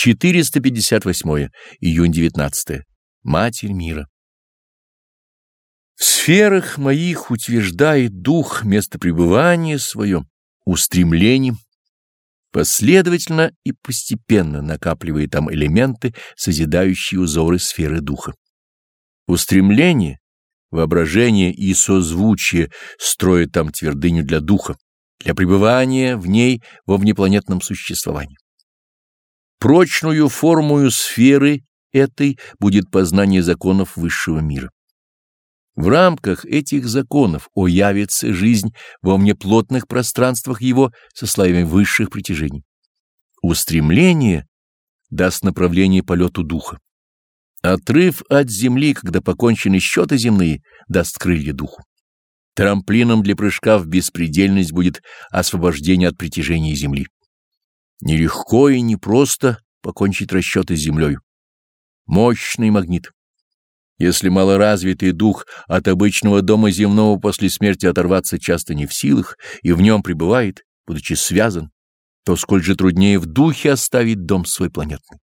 458 июнь 19 Матерь мира. В сферах моих утверждает дух место пребывания свое, устремлением, последовательно и постепенно накапливая там элементы, созидающие узоры сферы духа. Устремление, воображение и созвучие строят там твердыню для духа, для пребывания в ней во внепланетном существовании. Прочную формую сферы этой будет познание законов высшего мира. В рамках этих законов оявится жизнь во внеплотных пространствах его со слоями высших притяжений. Устремление даст направление полету духа. Отрыв от земли, когда покончены счеты земные, даст крылья духу. Трамплином для прыжка в беспредельность будет освобождение от притяжения земли. Нелегко и непросто покончить расчеты с землей. Мощный магнит. Если малоразвитый дух от обычного дома земного после смерти оторваться часто не в силах и в нем пребывает, будучи связан, то сколь же труднее в духе оставить дом свой планетный.